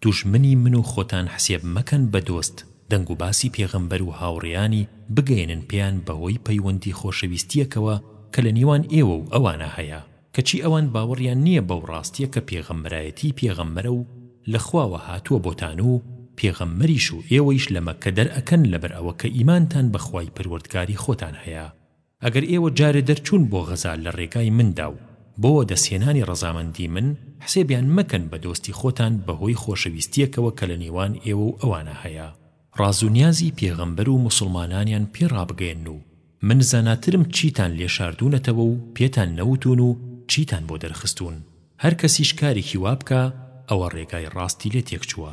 دوژمنی من و خۆتان حسێب مەکەن بە دۆست، دەنگوباسی پێغەمبەر و هاوڕێیانی بگەیەنن پێیان بەهۆی پەیوەندی خۆشەویستییەکەوە کە لە نێوان ئێوە و ئەوانا هەیە، کەچی ئەوان باوەڕیان نییە بەو ڕاستییە کە پێغەمبەرایەتیی پێغەمبەرە و لە خواوە هاتووە بۆتان و پێغەمبەریش و ئێوەیش لە مەککە دەرئەکەن لەبەر ئەوە کە ئیمانتان بە خوای پەروەردگاری خۆتان هەیە. ئەگەر ئێوە جارێ دەرچوون بۆ غەزا لە ڕێگای مندا و بۆ وەدەستهێنانی ڕەزامەندی من، حسێبیان مەکەن بە دۆستی خۆتان بەهۆی خۆشەویستییەکەوە کە لە نێوان ئێوە و ئەوانا هەیە، ڕاز و نیازی پێغەمبەر و موسڵمانانیان پێ ڕابگەیەنن و من زاناترم چیتان لێ شاردوونەتەوە و پێتان نەوتوون و چیتان بۆ دەرخستوون، هەر کەسیش کارێکی وا بکا ئەوە ڕێگای ڕاستی لێ تێکچووە.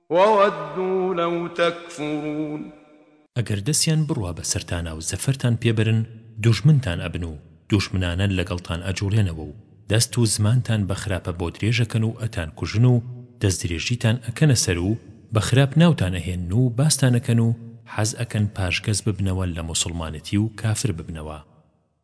وودوا لو تکفرون. ئەگەر دەستیان بڕوا بەسەرتانا و زەفەرتان پێ بەرن دوژمنتان ئەبن و دوژمنانە لەگەڵتان ئەجوڵێنەوە و دەست و زمانتان بە خراپە بۆ درێژ ئەکەن و ئەتان کوژن و دەستدرێژیتان ئەکەنە سەر و بە خراپ ناوتان ئەهێنن و باستان ئەکەن و حەز ئەکەن پاشگەز ببنەوە لە موسڵمانەتی و کافر ببنەوە.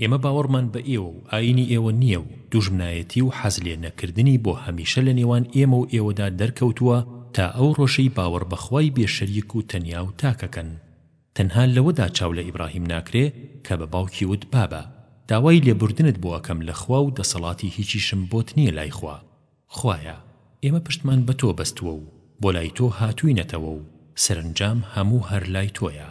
ئێمە باوەڕمان بە ئێوە و ئایینی ئێوە نییە و دوژمنایەتی و حەز لێ نەکردنی بۆ هەمیشە لە نێوان ئێمە و ئێوەدا دەرکەوتووە تا ئەو ڕۆژەی باوەڕ بە خوای بێ شەریک و تەنیا و تاک ئەکەن. تەنها لەوەدا چاو لە ئیبراهیم ناکرێ کە بە باوکی وت بابە، داوای لێبوردنت بۆ ئەکەم لە خوا و دەسەڵاتی هیچیشم بۆت نییە لای خوا. خوایە! ئێمە پشتمان بە تۆ بەستووە و بۆ لای تۆ هاتووینەتەوە و سەرەنجام هەموو هەر لای تۆیە.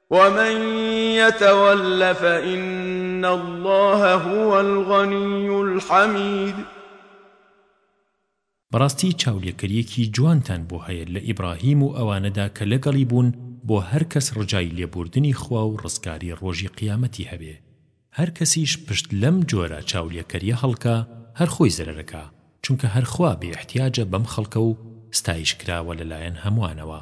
ومن یتول فان اللە هو الغنی الحمید بەڕاستی چاولێکەریەکی جوانتان بۆ هەیە لە ئیبڕاهیم و ئەوانەدا کە لەگەڵی بوون بۆ هەر کەس ڕجای لێبووردنی خوا و ڕزگاری ڕۆژی قیامەتی هەبێ هەر کەسیش پشت لەم جۆرە چاولێکەریە هەڵکا هەر خۆی زەرەرەکا چونکە هەر خوا بێ ئیحتیاجە بەم خەڵکە و ستایش کراوە لەلایەن هەموانەوە.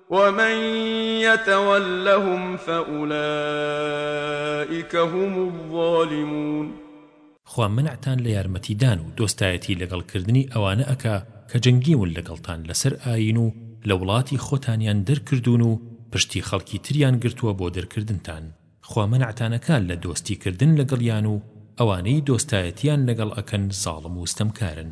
ومن یتولهم فاولئک هم الظالمون خوا مەنعتان لە یارمەتی دان و دۆستایەتی لەگەڵ کردنی ئەوانە ئەکا کە جەنگیون لەگەڵتان لەسەر ئاین و لە وڵاتی خۆتانیان دەرکردوون و پشتی خەڵکی تریان گرتووە بۆ دەرکردنتان خوا مەنعتان ئەکا لە دۆستی کردن لەگەڵیان و ئەوانەی دۆستایەتیان لەگەڵ ئەکەن زاڵم و ستەمکارن.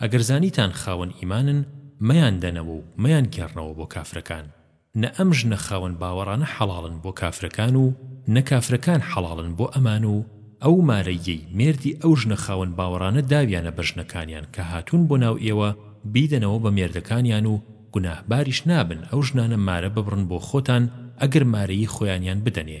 ئەگەر زانیتان خاوەن ئیمانن مەیان دەنەوە و مەیان گێڕنەوە بۆ کافرەکان، نە ئەم ژنە خاوەن باوەڕانە حەڵاڵن بۆ کافرەکان و نە کافرەکان حەڵاڵن بۆ ئەمان و ئەو مارەییەی مێردی ئەو ژنە خاوەن باوەڕانە داویانە بە ژنەکانیان کە هاتوون بۆ ناو ئێوە بیدەنەوە بە مێردەکانیان و گوناهباریش نابن ئەو ژنانە مارە ببڕن بۆ خۆتان ئەگەر مارەیی خۆیانیان بدەنێ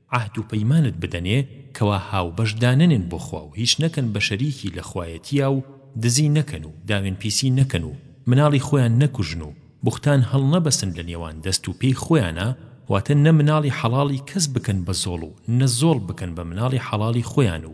عەهد و پەیمانت بدەنێ کەوا هاوبەش دانەنێن بۆ خوا و هیچ نەکەن بە شەریکی لە خوایەتیا و دزی نەکەن و داوێن پیسی نەکەن و مناڵی خۆیان نەکوژن و بوختان هەڵنەبەسن لە نێوان دەست و پێی خۆیانا واتە نە مناڵی حەڵاڵی کەس بکەن بە زۆڵ و نە زۆڵ بکەن بە مناڵی حەڵاڵی خۆیان و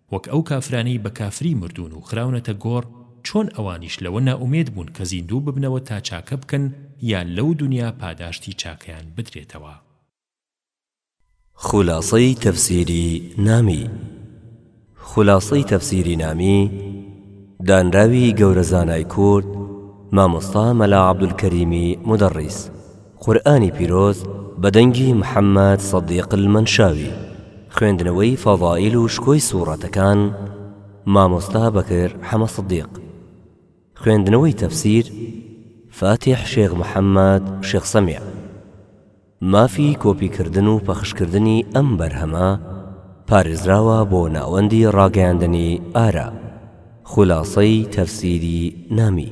وەک ئەو کافرانەی بە کافری مردوون و خراونەتە گۆڕ چۆن ئەوانیش لەوە نائومێد بوون کە زیندوو ببنەوە تا چاکە بکەن یان لەو دونیا پاداشتی چاکەیان بدرێتەوە. خولاسەی تەفسیری نامی خولاسەی تەفسیری نامی دانراوی گەورە زانای کورد مامۆستا مەلا عەبدولکەریمی مودەڕیس، قورئانی پیرۆز بە دەنگی محمد صدیق المنشاوی خوێندنەوەی فەضائیل و شکۆی سوڕەتەکان مامۆستا بەکر حەمە صدیق خوێندنەوەی تەفسیر فاتیح شێخ محمد شێخ سەمیع مافی کۆپی کردن و پەخش کردنی ئەم بەرهەمە پارێزراوە بۆ ناوەندی ڕاگەیاندنی ئارا خولاسەی تەفسیری نامی.